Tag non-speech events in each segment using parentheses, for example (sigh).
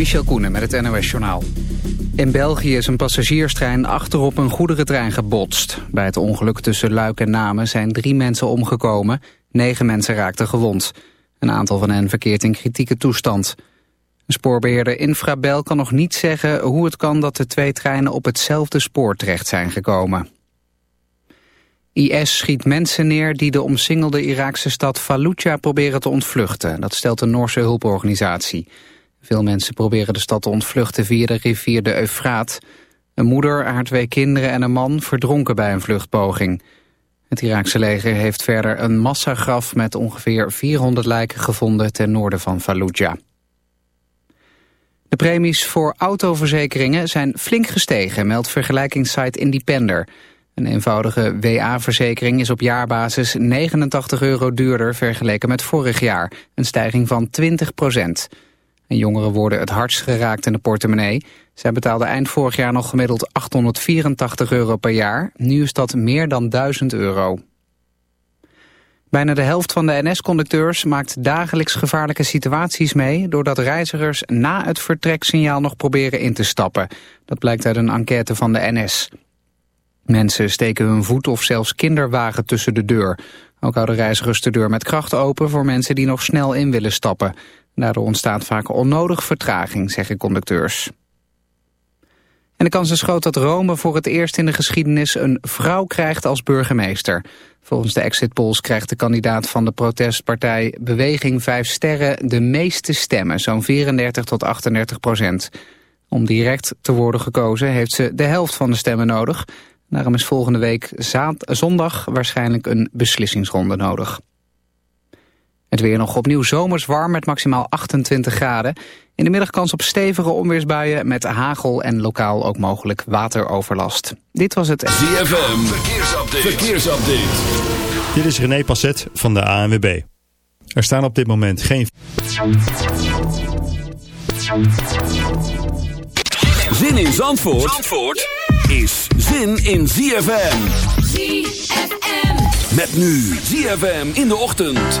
Michel Koenen met het NOS-journaal. In België is een passagierstrein achterop een goederentrein gebotst. Bij het ongeluk tussen Luik en Namen zijn drie mensen omgekomen. Negen mensen raakten gewond. Een aantal van hen verkeert in kritieke toestand. Spoorbeheerder Infrabel kan nog niet zeggen hoe het kan dat de twee treinen op hetzelfde spoor terecht zijn gekomen. IS schiet mensen neer die de omsingelde Iraakse stad Fallujah proberen te ontvluchten. Dat stelt een Noorse hulporganisatie. Veel mensen proberen de stad te ontvluchten via de rivier de Eufraat. Een moeder, haar twee kinderen en een man verdronken bij een vluchtpoging. Het Iraakse leger heeft verder een massagraf met ongeveer 400 lijken gevonden ten noorden van Fallujah. De premies voor autoverzekeringen zijn flink gestegen, meldt vergelijkingssite Independer. Een eenvoudige WA-verzekering is op jaarbasis 89 euro duurder vergeleken met vorig jaar. Een stijging van 20 procent. Jongeren worden het hardst geraakt in de portemonnee. Zij betaalden eind vorig jaar nog gemiddeld 884 euro per jaar. Nu is dat meer dan 1000 euro. Bijna de helft van de NS-conducteurs maakt dagelijks gevaarlijke situaties mee... doordat reizigers na het vertreksignaal nog proberen in te stappen. Dat blijkt uit een enquête van de NS. Mensen steken hun voet of zelfs kinderwagen tussen de deur. Ook houden reizigers de deur met kracht open voor mensen die nog snel in willen stappen. Daardoor ontstaat vaak onnodig vertraging, zeggen conducteurs. En de kans is groot dat Rome voor het eerst in de geschiedenis een vrouw krijgt als burgemeester. Volgens de exit polls krijgt de kandidaat van de protestpartij Beweging 5 Sterren de meeste stemmen, zo'n 34 tot 38 procent. Om direct te worden gekozen heeft ze de helft van de stemmen nodig. Daarom is volgende week zondag waarschijnlijk een beslissingsronde nodig. Het weer nog opnieuw zomers warm met maximaal 28 graden. In de middag kans op stevige onweersbuien met hagel en lokaal ook mogelijk wateroverlast. Dit was het ZFM Verkeersupdate. Verkeersupdate. Dit is René Passet van de ANWB. Er staan op dit moment geen... Zin in Zandvoort, Zandvoort? is zin in ZFM. ZFM. Met nu ZFM in de ochtend.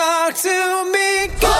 talk to me. Go!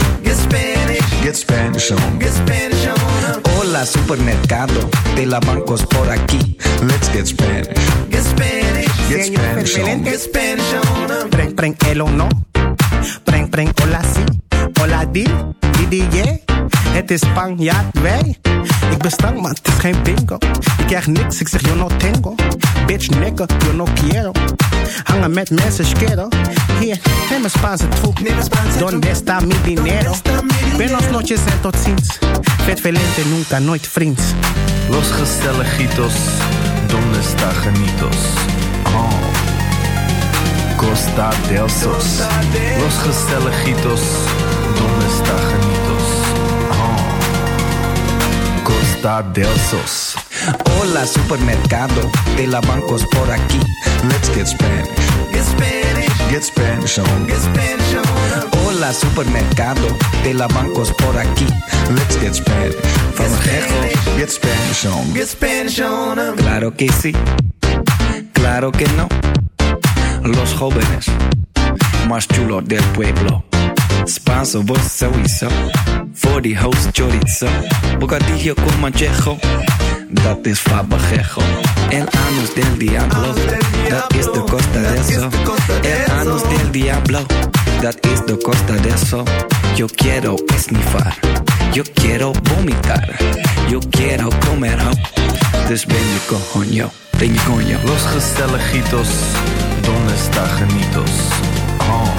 Get Spanish, Get Spanish on. get Spanish on. Hola supermercado de la bancos por aquí. Let's get Spanish. Get Spanish, Get Spanish on. get Spanish on. Preng, preng, el o no. Preng, preng, hola si. Hola di, di, di, yeah. Het is Spanjaard, wij. Ik ben stank, maar het is geen bingo. Ik krijg niks, ik zeg yo no tengo. Bitch, nigga, yo no quiero. Hangen met mensen, schero. Hier, neem een Spaanse troep. Donde está mi dinero? Buenos noches en tot ziens. Vet velente, nunca, nooit vriends. Los Gestelejitos, ¿dónde está Janitos? Oh, Costa del Sos. Los Gestelejitos, ¿dónde está Janitos? Oh, Costa del Sos. Hola supermercado de la bancos por aquí. Let's get Spanish. Get Spanish, Get Spanish on. get Spanish on. Hola supermercado de la bancos por aquí. Let's get Spanish. Gegel. Get Spanish on. Get Spanish on. Claro que sí. Claro que no. Los jóvenes más chulos del pueblo. Spanso, vos sowieso. Voor die host chorizo. Bocadillo con manchejo. Dat is fabajejo. El anus del diablo. Dat is de costa de eso. El anus del diablo. Dat is de costa de eso. Yo quiero esnifar. Yo quiero vomitar. Yo quiero comer ho. Dus ben je coño. Ben je coño. Los Gestelejitos, ¿dónde está Janitos? Oh,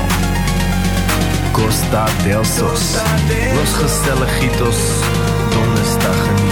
Costa del Sos. Los Gestelejitos, ¿dónde está Janitos?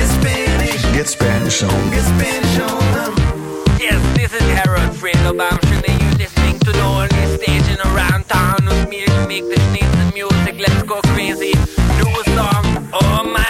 Get Spanish, Get Spanish on. get Spanish on. Yes, this is Harold Friedelbaum. Should they you listening to the only station around town with me to make the sneeze music? Let's go crazy. Do a song. Oh my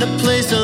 find a place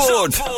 Zandvoort.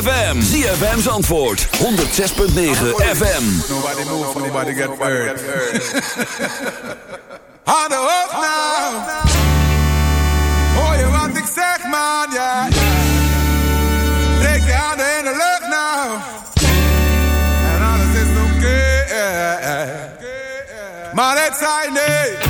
ZFM. ZFM's antwoord. 106.9 FM. Nobody move, nobody get hurt. (laughs) Hoofd nou. Hoor je wat ik zeg, man, ja. Steek je handen in de lucht nou. En alles is oké. Maar het zei nee.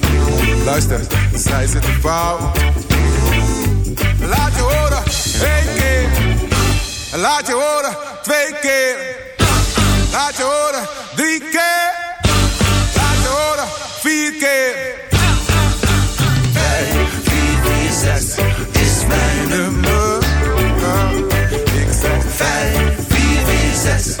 Luister, zij zitten fout. Laat je horen, één keer. Laat je horen, twee keer. Laat je horen, drie keer. Laat je horen, vier keer. Vijf vier die zes. is mijn nummer. Ik zeg 5446.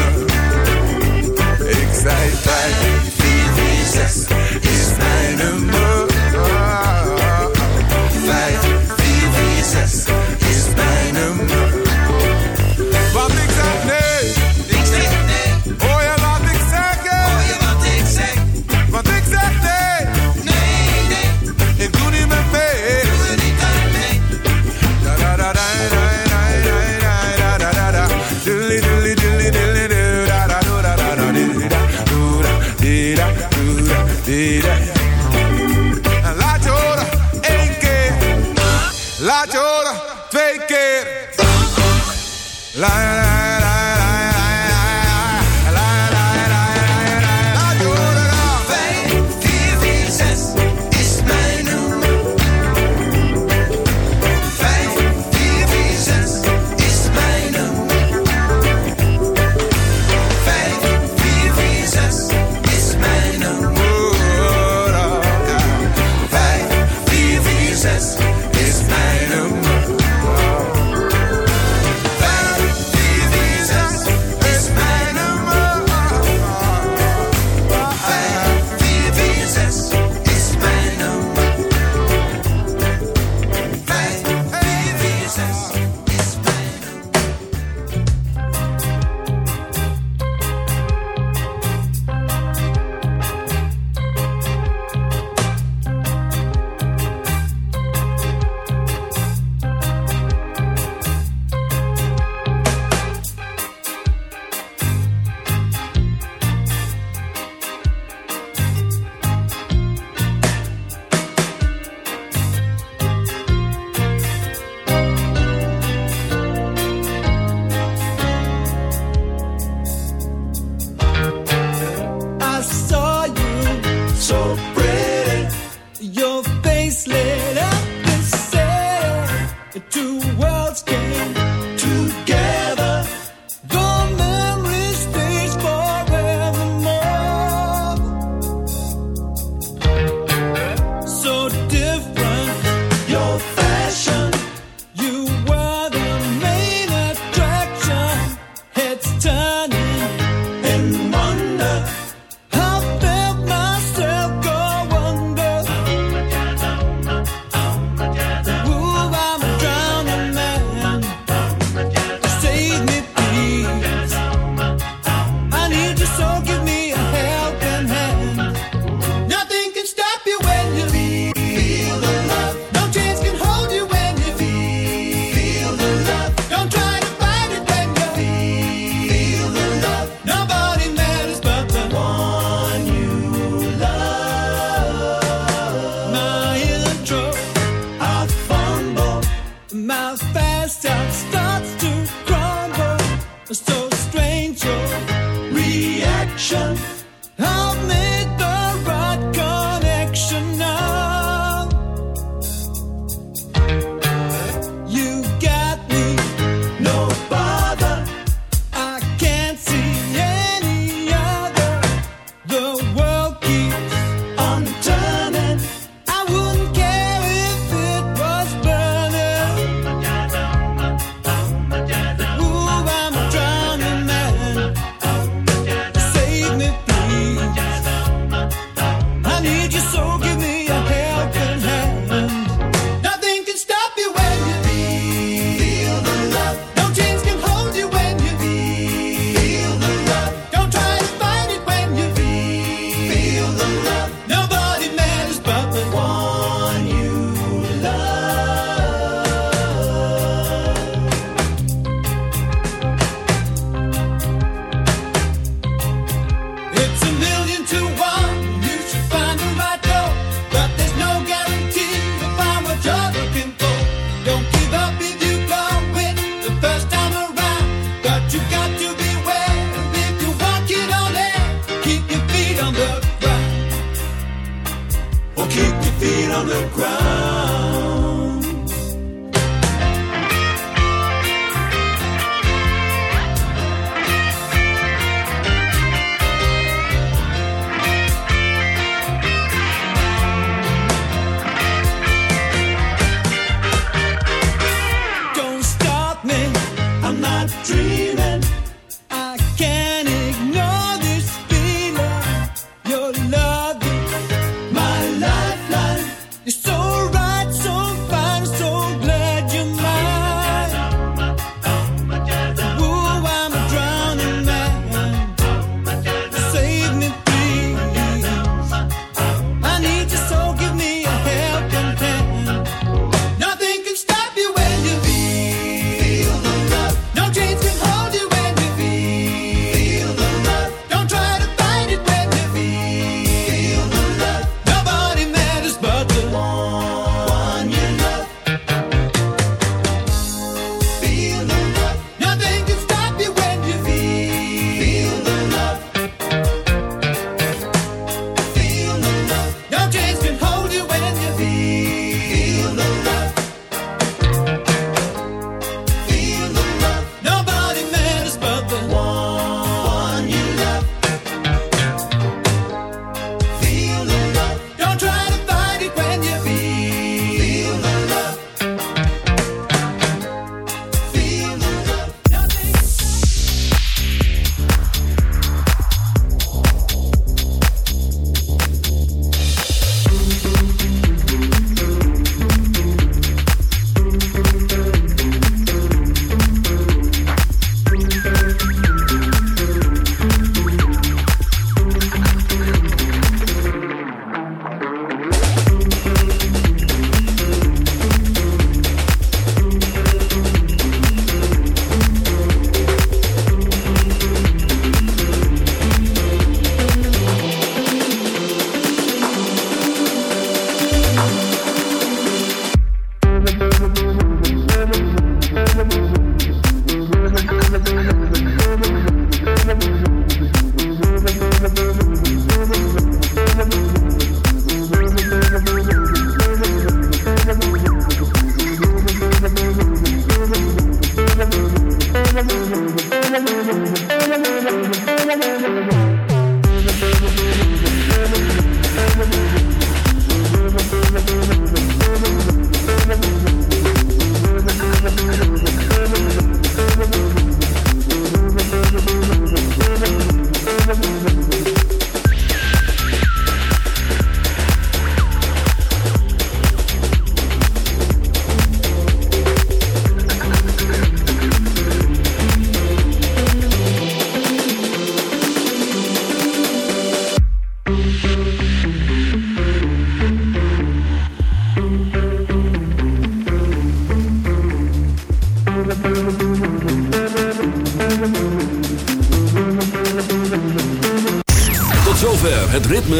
sei, weil die Wiese ist meine Mutter. The ground.